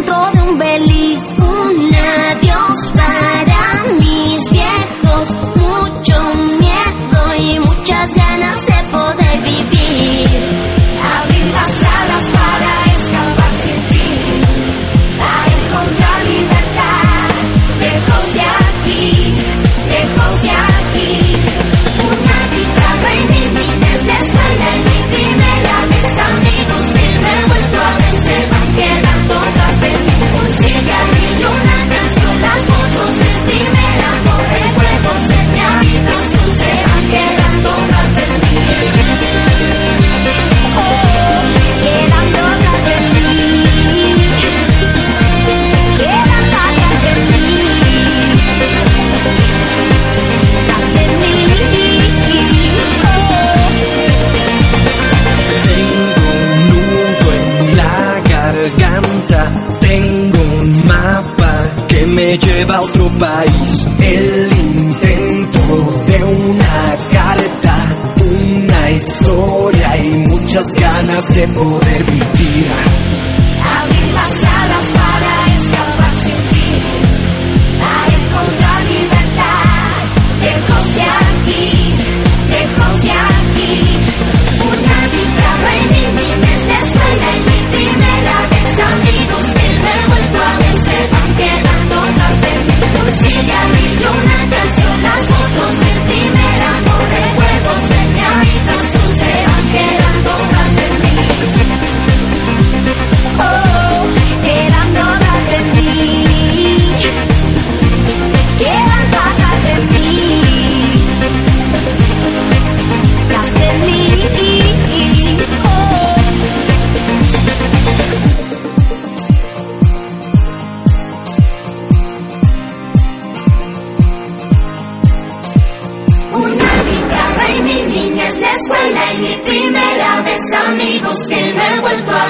dentro me lleva a otro país. El intento de una carta, una historia y muchas ganas de poder vivir. quedan patas de mí. Las de mí. Oh. Una guitarra y mi niña es la escuela y mi primera vez amigos que no he vuelto a